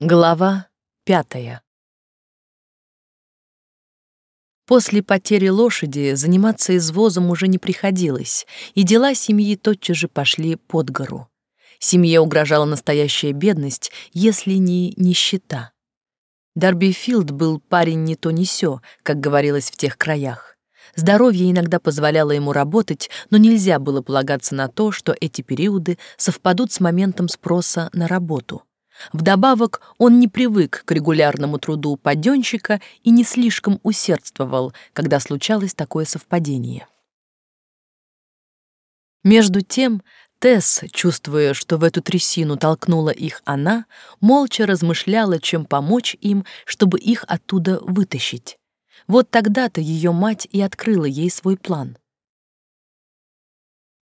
Глава пятая После потери лошади заниматься извозом уже не приходилось, и дела семьи тотчас же пошли под гору. Семье угрожала настоящая бедность, если не нищета. Дарби Филд был парень не то не сё, как говорилось в тех краях. Здоровье иногда позволяло ему работать, но нельзя было полагаться на то, что эти периоды совпадут с моментом спроса на работу. Вдобавок он не привык к регулярному труду паденщика и не слишком усердствовал, когда случалось такое совпадение. Между тем, Тесс, чувствуя, что в эту трясину толкнула их она, молча размышляла, чем помочь им, чтобы их оттуда вытащить. Вот тогда-то ее мать и открыла ей свой план.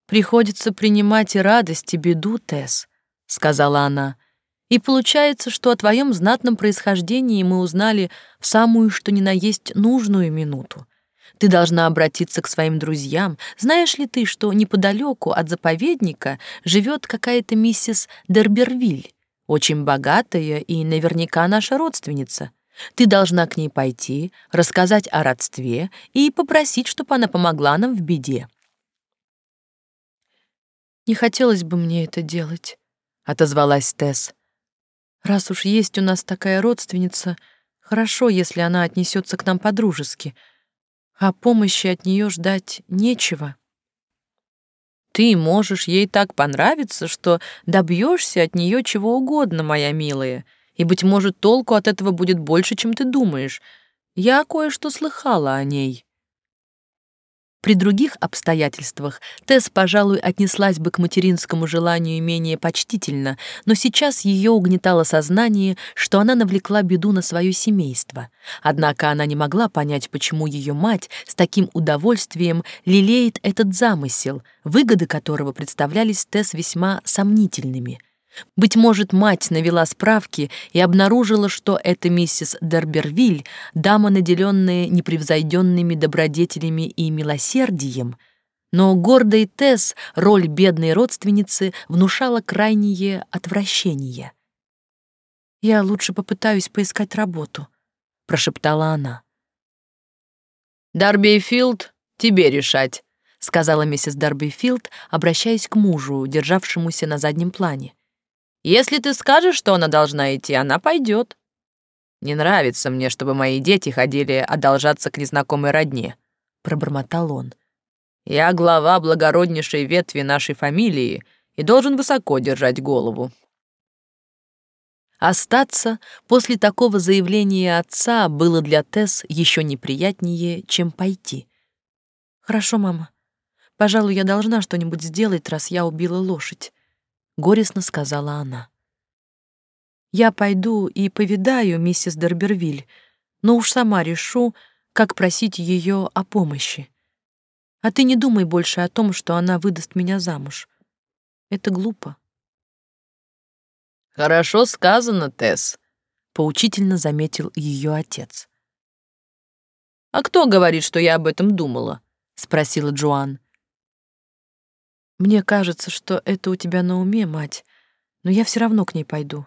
«Приходится принимать и радость, и беду, Тесс», — сказала она, — и получается, что о твоем знатном происхождении мы узнали в самую что ни на есть нужную минуту. Ты должна обратиться к своим друзьям. Знаешь ли ты, что неподалеку от заповедника живет какая-то миссис Дербервиль, очень богатая и наверняка наша родственница? Ты должна к ней пойти, рассказать о родстве и попросить, чтобы она помогла нам в беде. «Не хотелось бы мне это делать», — отозвалась Тесс. Раз уж есть у нас такая родственница, хорошо, если она отнесется к нам по-дружески, а помощи от нее ждать нечего. Ты можешь ей так понравиться, что добьешься от нее чего угодно, моя милая, и, быть может, толку от этого будет больше, чем ты думаешь. Я кое-что слыхала о ней. При других обстоятельствах Тесс, пожалуй, отнеслась бы к материнскому желанию менее почтительно, но сейчас ее угнетало сознание, что она навлекла беду на свое семейство. Однако она не могла понять, почему ее мать с таким удовольствием лелеет этот замысел, выгоды которого представлялись Тесс весьма сомнительными — быть может, мать навела справки и обнаружила, что это миссис Дербервиль, дама, наделенная непревзойденными добродетелями и милосердием, но гордой Тесс роль бедной родственницы внушала крайнее отвращение. «Я лучше попытаюсь поискать работу», — прошептала она. «Дарбейфилд, тебе решать», — сказала миссис Дарбейфилд, обращаясь к мужу, державшемуся на заднем плане. Если ты скажешь, что она должна идти, она пойдет. Не нравится мне, чтобы мои дети ходили одолжаться к незнакомой родне, пробормотал он. Я глава благороднейшей ветви нашей фамилии и должен высоко держать голову. Остаться после такого заявления отца было для Тесс еще неприятнее, чем пойти. «Хорошо, мама. Пожалуй, я должна что-нибудь сделать, раз я убила лошадь. — горестно сказала она. «Я пойду и повидаю миссис Дербервиль, но уж сама решу, как просить ее о помощи. А ты не думай больше о том, что она выдаст меня замуж. Это глупо». «Хорошо сказано, Тесс», — поучительно заметил ее отец. «А кто говорит, что я об этом думала?» — спросила Джоан. Мне кажется, что это у тебя на уме, мать, но я все равно к ней пойду.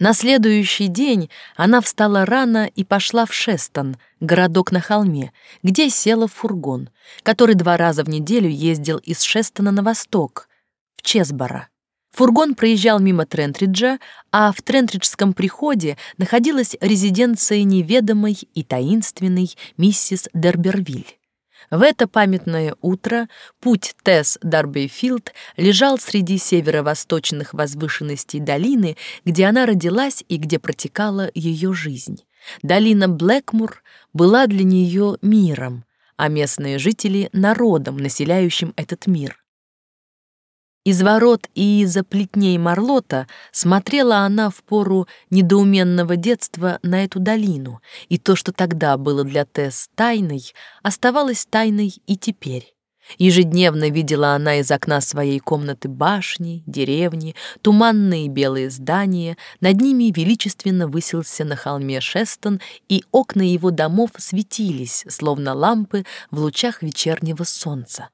На следующий день она встала рано и пошла в Шестон, городок на холме, где села в фургон, который два раза в неделю ездил из Шестона на восток, в Чесбора. Фургон проезжал мимо Трентриджа, а в Трентриджском приходе находилась резиденция неведомой и таинственной миссис Дербервиль. В это памятное утро путь Тесс Дарбейфилд лежал среди северо-восточных возвышенностей долины, где она родилась и где протекала ее жизнь. Долина Блэкмур была для нее миром, а местные жители — народом, населяющим этот мир. Из ворот и из-за плетней Марлота смотрела она в пору недоуменного детства на эту долину, и то, что тогда было для Тесс тайной, оставалось тайной и теперь. Ежедневно видела она из окна своей комнаты башни, деревни, туманные белые здания, над ними величественно высился на холме Шестон, и окна его домов светились, словно лампы в лучах вечернего солнца.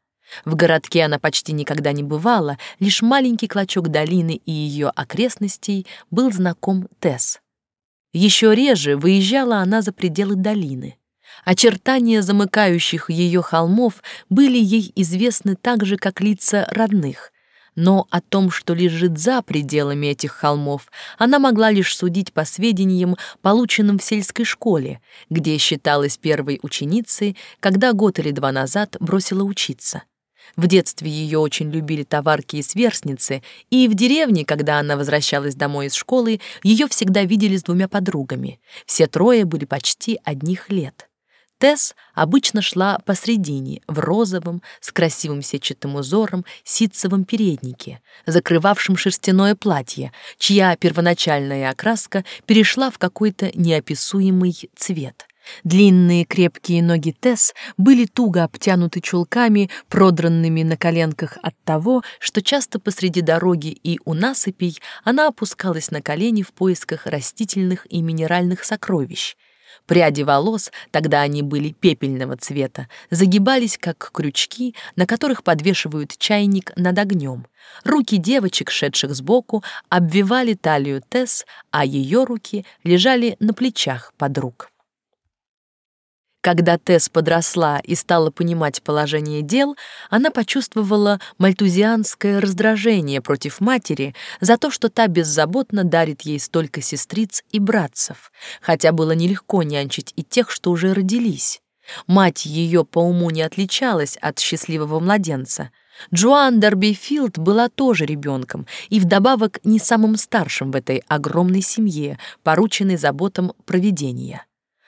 В городке она почти никогда не бывала, лишь маленький клочок долины и ее окрестностей был знаком Тесс. Еще реже выезжала она за пределы долины. Очертания замыкающих ее холмов были ей известны так же, как лица родных, но о том, что лежит за пределами этих холмов, она могла лишь судить по сведениям, полученным в сельской школе, где считалась первой ученицей, когда год или два назад бросила учиться. В детстве ее очень любили товарки и сверстницы, и в деревне, когда она возвращалась домой из школы, ее всегда видели с двумя подругами. Все трое были почти одних лет. Тесс обычно шла посредине, в розовом, с красивым сетчатым узором, ситцевом переднике, закрывавшем шерстяное платье, чья первоначальная окраска перешла в какой-то неописуемый цвет. Длинные крепкие ноги Тесс были туго обтянуты чулками, продранными на коленках от того, что часто посреди дороги и у насыпей она опускалась на колени в поисках растительных и минеральных сокровищ. Пряди волос, тогда они были пепельного цвета, загибались как крючки, на которых подвешивают чайник над огнем. Руки девочек, шедших сбоку, обвивали талию Тесс, а ее руки лежали на плечах подруг. Когда Тесс подросла и стала понимать положение дел, она почувствовала мальтузианское раздражение против матери за то, что та беззаботно дарит ей столько сестриц и братцев, хотя было нелегко нянчить и тех, что уже родились. Мать ее по уму не отличалась от счастливого младенца. Джоан Дарбифилд была тоже ребенком и вдобавок не самым старшим в этой огромной семье, порученной заботам проведения.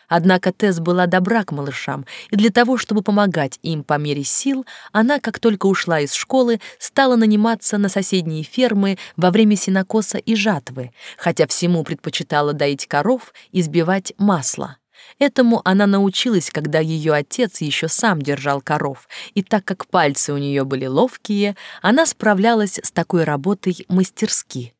Однако Тесс была добра к малышам, и для того, чтобы помогать им по мере сил, она, как только ушла из школы, стала наниматься на соседние фермы во время сенокоса и жатвы, хотя всему предпочитала доить коров и сбивать масло. Этому она научилась, когда ее отец еще сам держал коров, и так как пальцы у нее были ловкие, она справлялась с такой работой мастерски.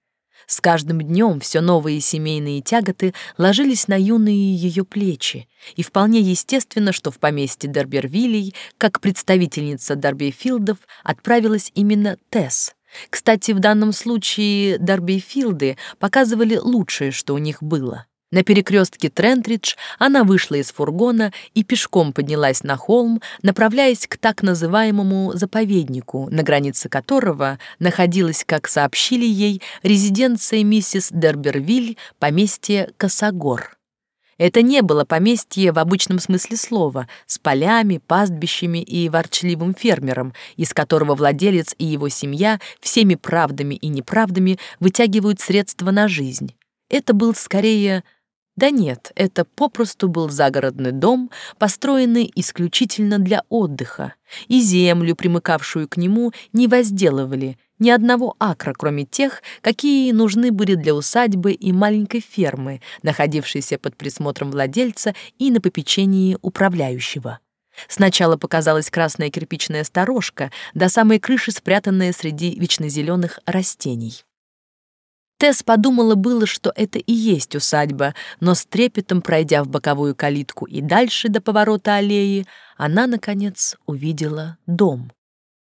С каждым днем все новые семейные тяготы ложились на юные ее плечи, и вполне естественно, что в поместье Дербервилей, как представительница Дарбифилдов, отправилась именно Тесс. Кстати, в данном случае Дарбифилды показывали лучшее, что у них было. На перекрестке Трентридж она вышла из фургона и пешком поднялась на холм, направляясь к так называемому заповеднику, на границе которого находилась, как сообщили ей, резиденция миссис Дербервиль, поместье Косогор. Это не было поместье в обычном смысле слова, с полями, пастбищами и ворчливым фермером, из которого владелец и его семья всеми правдами и неправдами вытягивают средства на жизнь. Это был скорее да нет, это попросту был загородный дом, построенный исключительно для отдыха, и землю, примыкавшую к нему, не возделывали, ни одного акра, кроме тех, какие нужны были для усадьбы и маленькой фермы, находившейся под присмотром владельца и на попечении управляющего. Сначала показалась красная кирпичная сторожка, до самой крыши спрятанная среди вечнозеленых растений. Тесс подумала было, что это и есть усадьба, но с трепетом пройдя в боковую калитку и дальше до поворота аллеи, она, наконец, увидела дом.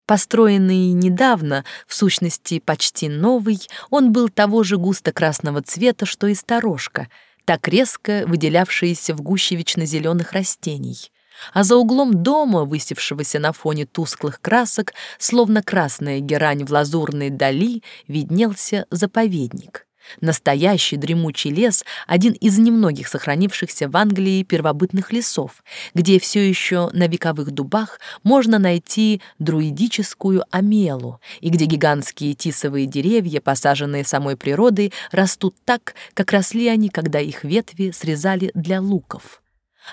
Построенный недавно, в сущности почти новый, он был того же густо-красного цвета, что и сторожка, так резко выделявшаяся в гуще вечно-зеленых растений а за углом дома, высевшегося на фоне тусклых красок, словно красная герань в лазурной дали, виднелся заповедник. Настоящий дремучий лес — один из немногих сохранившихся в Англии первобытных лесов, где все еще на вековых дубах можно найти друидическую амелу, и где гигантские тисовые деревья, посаженные самой природой, растут так, как росли они, когда их ветви срезали для луков.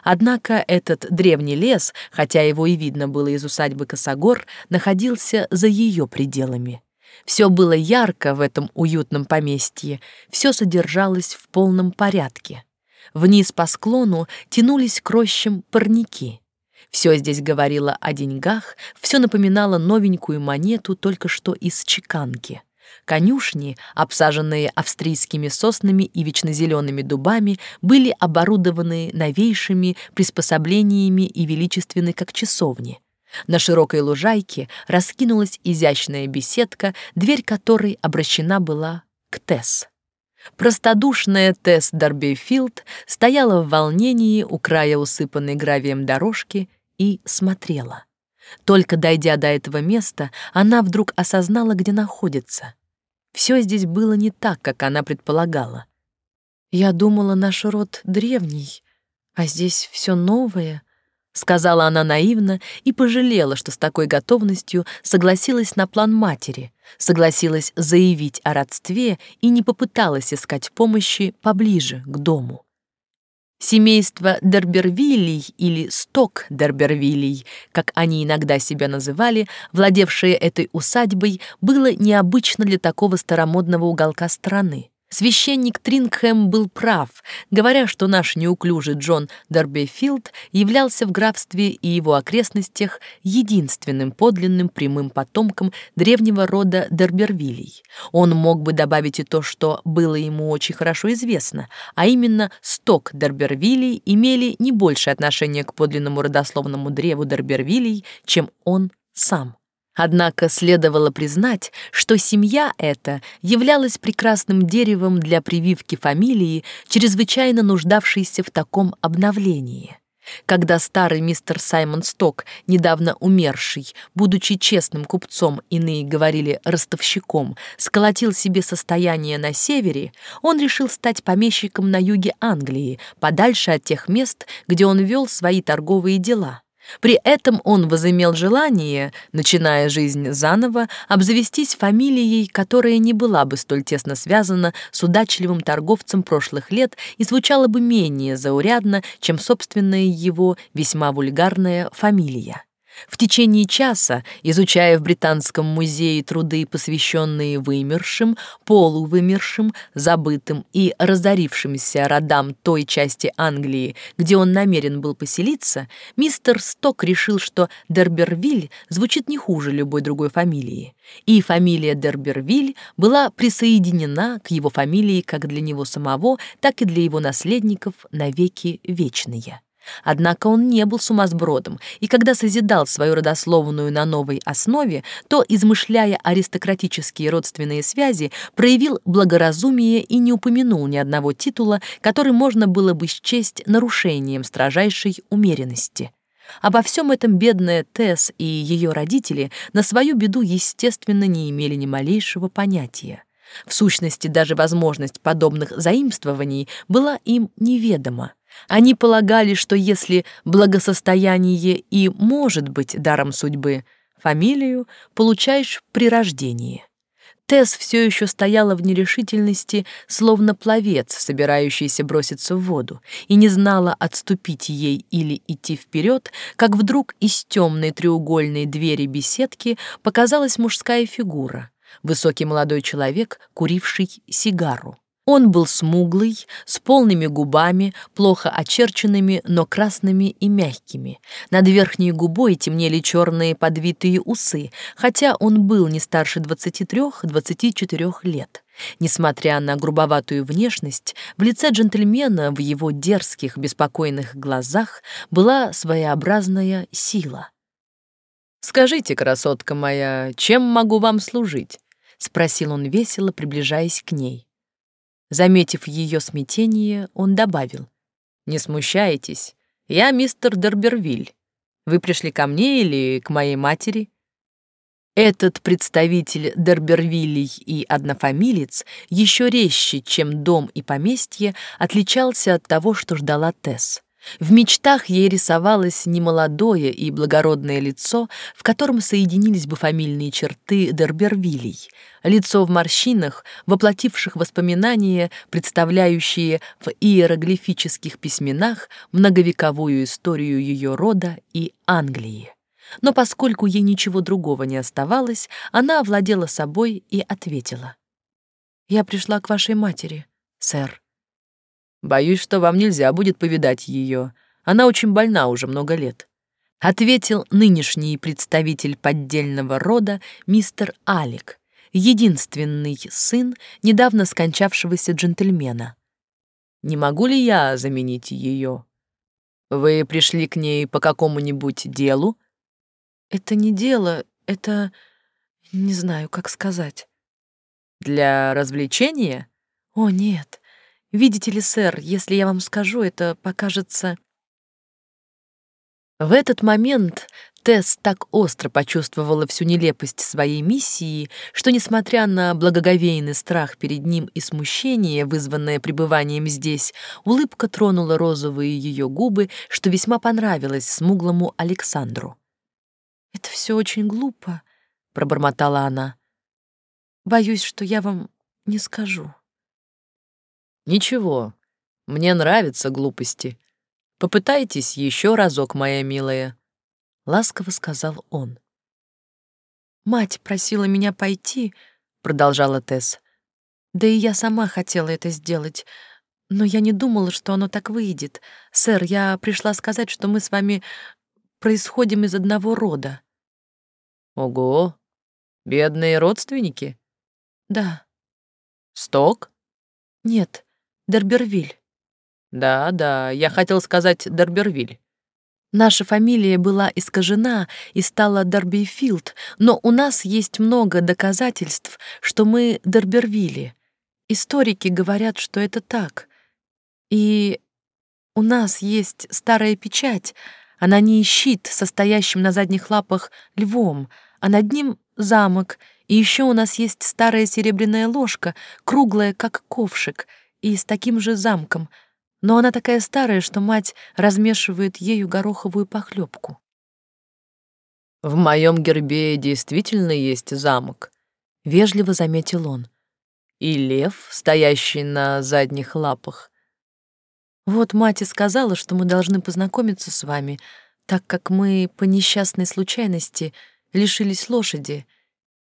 Однако этот древний лес, хотя его и видно было из усадьбы Косогор, находился за ее пределами. Все было ярко в этом уютном поместье, все содержалось в полном порядке. Вниз по склону тянулись к рощам парники. Все здесь говорило о деньгах, все напоминало новенькую монету только что из чеканки. Конюшни, обсаженные австрийскими соснами и вечнозелеными дубами, были оборудованы новейшими приспособлениями и величественны, как часовни. На широкой лужайке раскинулась изящная беседка, дверь которой обращена была к Тесс. Простодушная Тесс Дарбифилд стояла в волнении у края усыпанной гравием дорожки и смотрела. Только дойдя до этого места, она вдруг осознала, где находится. Все здесь было не так, как она предполагала. «Я думала, наш род древний, а здесь все новое», — сказала она наивно и пожалела, что с такой готовностью согласилась на план матери, согласилась заявить о родстве и не попыталась искать помощи поближе к дому. Семейство Дербервилей или Сток Дербервилей, как они иногда себя называли, владевшее этой усадьбой, было необычно для такого старомодного уголка страны. Священник Трингхэм был прав, говоря, что наш неуклюжий Джон Дербифилд являлся в графстве и его окрестностях единственным подлинным прямым потомком древнего рода Дербервилей. Он мог бы добавить и то, что было ему очень хорошо известно, а именно сток Дербервилей имели не большее отношение к подлинному родословному древу Дербервилей, чем он сам. Однако следовало признать, что семья эта являлась прекрасным деревом для прививки фамилии, чрезвычайно нуждавшейся в таком обновлении. Когда старый мистер Саймон Сток, недавно умерший, будучи честным купцом, иные говорили ростовщиком, сколотил себе состояние на севере, он решил стать помещиком на юге Англии, подальше от тех мест, где он вел свои торговые дела. При этом он возымел желание, начиная жизнь заново, обзавестись фамилией, которая не была бы столь тесно связана с удачливым торговцем прошлых лет и звучала бы менее заурядно, чем собственная его весьма вульгарная фамилия. В течение часа, изучая в Британском музее труды, посвященные вымершим, полувымершим, забытым и разорившимся родам той части Англии, где он намерен был поселиться, мистер Сток решил, что Дербервиль звучит не хуже любой другой фамилии. И фамилия Дербервиль была присоединена к его фамилии как для него самого, так и для его наследников навеки вечные. Однако он не был сумасбродом, и когда созидал свою родословную на новой основе, то, измышляя аристократические родственные связи, проявил благоразумие и не упомянул ни одного титула, который можно было бы счесть нарушением строжайшей умеренности. Обо всем этом бедная Тесс и ее родители на свою беду, естественно, не имели ни малейшего понятия. В сущности, даже возможность подобных заимствований была им неведома. Они полагали, что если благосостояние и может быть даром судьбы, фамилию получаешь при рождении. Тесс все еще стояла в нерешительности, словно пловец, собирающийся броситься в воду, и не знала, отступить ей или идти вперед, как вдруг из темной треугольной двери беседки показалась мужская фигура, высокий молодой человек, куривший сигару. Он был смуглый, с полными губами, плохо очерченными, но красными и мягкими. Над верхней губой темнели черные подвитые усы, хотя он был не старше 23-24 лет. Несмотря на грубоватую внешность, в лице джентльмена, в его дерзких, беспокойных глазах была своеобразная сила. «Скажите, красотка моя, чем могу вам служить?» — спросил он весело, приближаясь к ней. Заметив ее смятение, он добавил. «Не смущайтесь, я мистер Дербервиль. Вы пришли ко мне или к моей матери?» Этот представитель Дербервилей и однофамилец еще резче, чем дом и поместье, отличался от того, что ждала Тесс. В мечтах ей рисовалось немолодое и благородное лицо, в котором соединились бы фамильные черты Дербервилей. Лицо в морщинах, воплотивших воспоминания, представляющие в иероглифических письменах многовековую историю ее рода и Англии. Но поскольку ей ничего другого не оставалось, она овладела собой и ответила. «Я пришла к вашей матери, сэр». Боюсь, что вам нельзя будет повидать ее. Она очень больна уже много лет», — ответил нынешний представитель поддельного рода мистер Алик, единственный сын недавно скончавшегося джентльмена. «Не могу ли я заменить ее? Вы пришли к ней по какому-нибудь делу?» Это не дело, это... Не знаю, как сказать. Для развлечения? О, нет. Видите ли, сэр, если я вам скажу, это покажется... В этот момент Тесс так остро почувствовала всю нелепость своей миссии, что, несмотря на благоговейный страх перед ним и смущение, вызванное пребыванием здесь, улыбка тронула розовые ее губы, что весьма понравилось смуглому Александру. «Это все очень глупо», — пробормотала она. «Боюсь, что я вам не скажу». «Ничего, мне нравятся глупости. Попытайтесь еще разок, моя милая», — ласково сказал он. «Мать просила меня пойти», — продолжала Тесс. «Да и я сама хотела это сделать, но я не думала, что оно так выйдет. Сэр, я пришла сказать, что мы с вами происходим из одного рода». Ого, бедные родственники? Да. Сток? Нет, Дербервиль. Да, да, я хотел сказать Дербервиль. Наша фамилия была искажена и стала Дербифилд, но у нас есть много доказательств, что мы Дербервилли. Историки говорят, что это так. И у нас есть старая печать, она не щит, состоящим на задних лапах львом, а над ним замок, и еще у нас есть старая серебряная ложка, круглая, как ковшик, и с таким же замком, но она такая старая, что мать размешивает ею гороховую похлебку. «В моем гербе действительно есть замок», — вежливо заметил он. «И лев, стоящий на задних лапах». «Вот мать и сказала, что мы должны познакомиться с вами, так как мы по несчастной случайности — лишились лошади,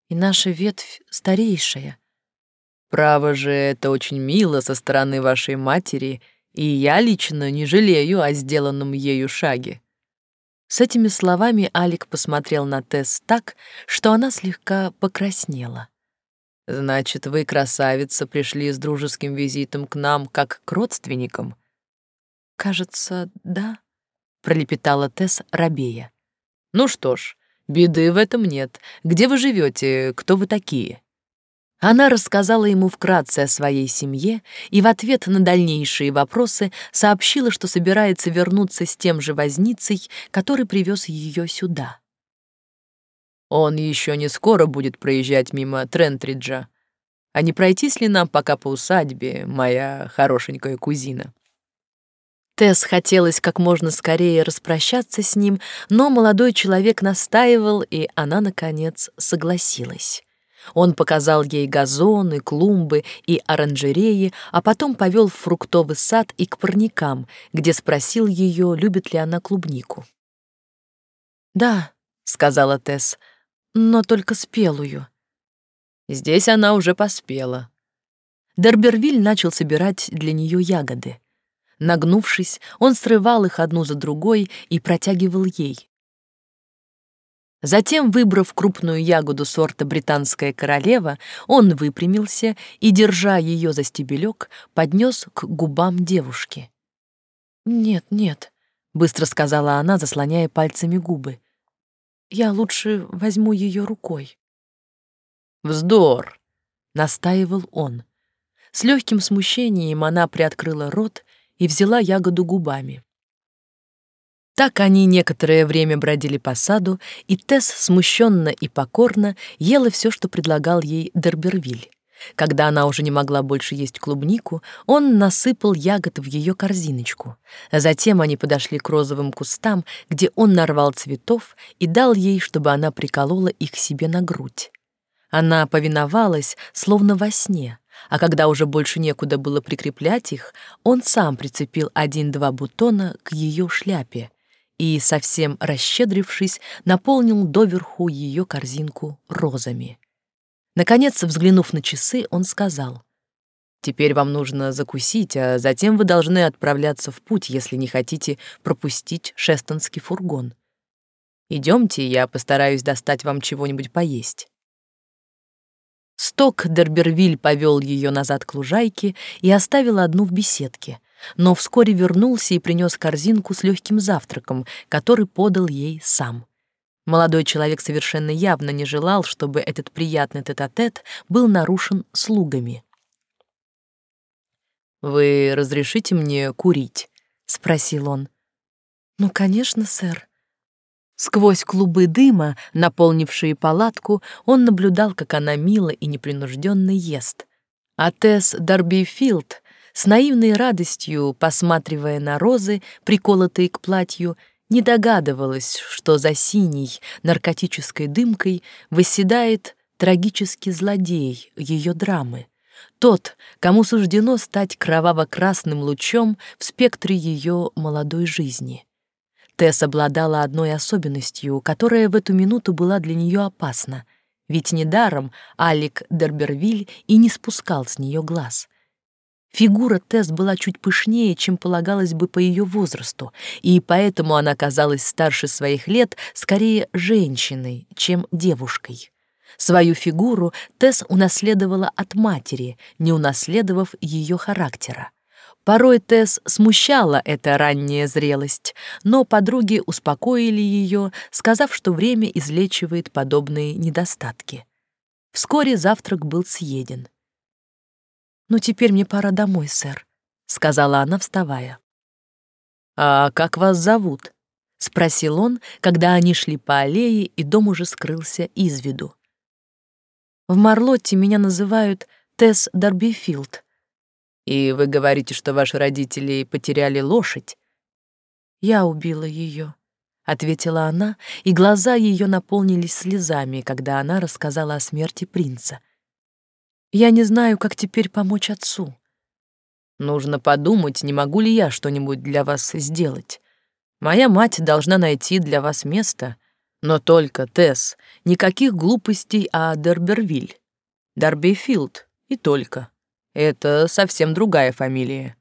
и наша ветвь старейшая. Право же, это очень мило со стороны вашей матери, и я лично не жалею о сделанном ею шаге. С этими словами Алик посмотрел на Тесс так, что она слегка покраснела. «Значит, вы, красавица, пришли с дружеским визитом к нам, как к родственникам?» «Кажется, да», — пролепетала Тесс рабея. «Ну что ж, Беды в этом нет. Где вы живете? Кто вы такие?» Она рассказала ему вкратце о своей семье и в ответ на дальнейшие вопросы сообщила, что собирается вернуться с тем же возницей, который привез ее сюда. «Он еще не скоро будет проезжать мимо Трентриджа. А не пройтись ли нам пока по усадьбе, моя хорошенькая кузина?» Тесс хотелось как можно скорее распрощаться с ним, но молодой человек настаивал, и она, наконец, согласилась. Он показал ей газоны, клумбы и оранжереи, а потом повел в фруктовый сад и к парникам, где спросил ее, любит ли она клубнику. «Да», — сказала Тесс, — «но только спелую». Здесь она уже поспела. Дербервиль начал собирать для нее ягоды. Нагнувшись, он срывал их одну за другой и протягивал ей. Затем, выбрав крупную ягоду сорта «Британская королева», он выпрямился и, держа ее за стебелек, поднес к губам девушки. «Нет, нет», — быстро сказала она, заслоняя пальцами губы. «Я лучше возьму ее рукой». «Вздор!» — настаивал он. С легким смущением она приоткрыла рот и взяла ягоду губами. Так они некоторое время бродили по саду, и Тесс смущенно и покорно ела все, что предлагал ей Дербервиль. Когда она уже не могла больше есть клубнику, он насыпал ягод в ее корзиночку. Затем они подошли к розовым кустам, где он нарвал цветов и дал ей, чтобы она приколола их себе на грудь. Она повиновалась, словно во сне, а когда уже больше некуда было прикреплять их, он сам прицепил один-два бутона к ее шляпе и, совсем расщедрившись, наполнил доверху ее корзинку розами. Наконец, взглянув на часы, он сказал, «Теперь вам нужно закусить, а затем вы должны отправляться в путь, если не хотите пропустить шестонский фургон. Идемте, я постараюсь достать вам чего-нибудь поесть». Сток Дербервиль повел ее назад к лужайке и оставил одну в беседке, но вскоре вернулся и принес корзинку с легким завтраком, который подал ей сам. Молодой человек совершенно явно не желал, чтобы этот приятный тет-а-тет -тет был нарушен слугами. «Вы разрешите мне курить?» — спросил он. «Ну, конечно, сэр». Сквозь клубы дыма, наполнившие палатку, он наблюдал, как она мило и непринужденно ест. А Тесс Дарбифилд, с наивной радостью, посматривая на розы, приколотые к платью, не догадывалась, что за синей наркотической дымкой восседает трагический злодей ее драмы. Тот, кому суждено стать кроваво-красным лучом в спектре ее молодой жизни. Тесс обладала одной особенностью, которая в эту минуту была для нее опасна, ведь недаром Алик Дербервиль и не спускал с нее глаз. Фигура Тесс была чуть пышнее, чем полагалось бы по ее возрасту, и поэтому она казалась старше своих лет скорее женщиной, чем девушкой. Свою фигуру Тесс унаследовала от матери, не унаследовав ее характера. Порой Тесс смущала эта ранняя зрелость, но подруги успокоили ее, сказав, что время излечивает подобные недостатки. Вскоре завтрак был съеден. «Ну, теперь мне пора домой, сэр», — сказала она, вставая. «А как вас зовут?» — спросил он, когда они шли по аллее, и дом уже скрылся из виду. В Марлотте меня называют Тесс Дарбифилд. И вы говорите, что ваши родители потеряли лошадь? Я убила ее, ответила она, и глаза ее наполнились слезами, когда она рассказала о смерти принца. Я не знаю, как теперь помочь отцу. Нужно подумать, не могу ли я что-нибудь для вас сделать. Моя мать должна найти для вас место, но только, Тесс, никаких глупостей о Дербервиль. Дарбифилд и только. Это совсем другая фамилия.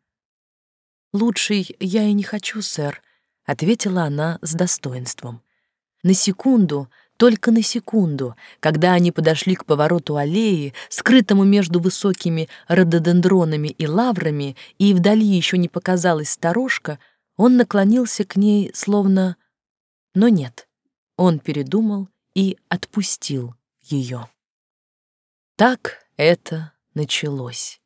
«Лучший я и не хочу, сэр», — ответила она с достоинством. На секунду, только на секунду, когда они подошли к повороту аллеи, скрытому между высокими рододендронами и лаврами, и вдали еще не показалась сторожка, он наклонился к ней, словно... Но нет. Он передумал и отпустил ее. Так это началось.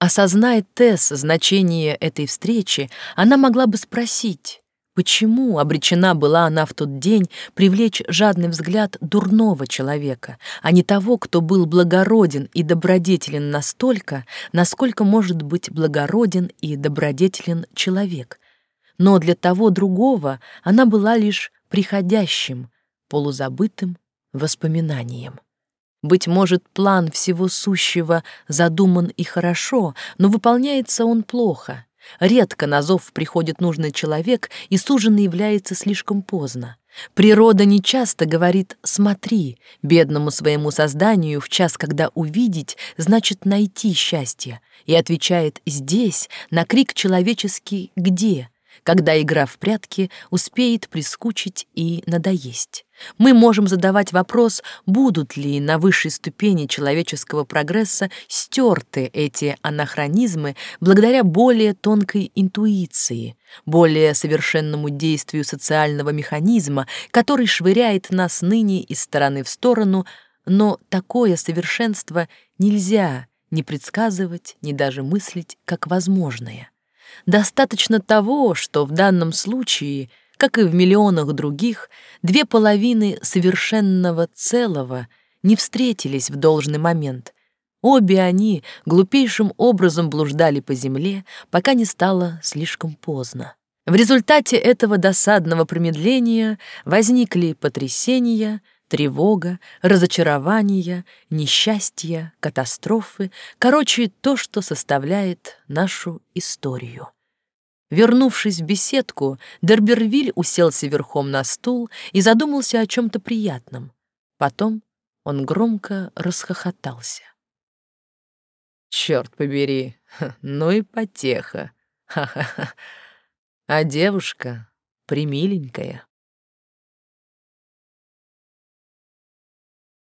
Осознает Тесс значение этой встречи, она могла бы спросить, почему обречена была она в тот день привлечь жадный взгляд дурного человека, а не того, кто был благороден и добродетелен настолько, насколько может быть благороден и добродетелен человек. Но для того другого она была лишь приходящим, полузабытым воспоминанием. Быть может, план всего сущего задуман и хорошо, но выполняется он плохо. Редко на зов приходит нужный человек, и суженый является слишком поздно. Природа нечасто говорит «смотри» бедному своему созданию в час, когда увидеть значит найти счастье, и отвечает «здесь» на крик человеческий «где?», когда игра в прятки успеет прискучить и надоесть. Мы можем задавать вопрос, будут ли на высшей ступени человеческого прогресса стерты эти анахронизмы благодаря более тонкой интуиции, более совершенному действию социального механизма, который швыряет нас ныне из стороны в сторону, но такое совершенство нельзя ни предсказывать, ни даже мыслить как возможное. Достаточно того, что в данном случае, как и в миллионах других, две половины совершенного целого не встретились в должный момент. Обе они глупейшим образом блуждали по земле, пока не стало слишком поздно. В результате этого досадного промедления возникли потрясения — тревога, разочарование, несчастье, катастрофы, короче, то, что составляет нашу историю. Вернувшись в беседку, Дербервиль уселся верхом на стул и задумался о чем-то приятном. Потом он громко расхохотался. «Черт побери, ну и потеха! Ха-ха-ха! А девушка примиленькая».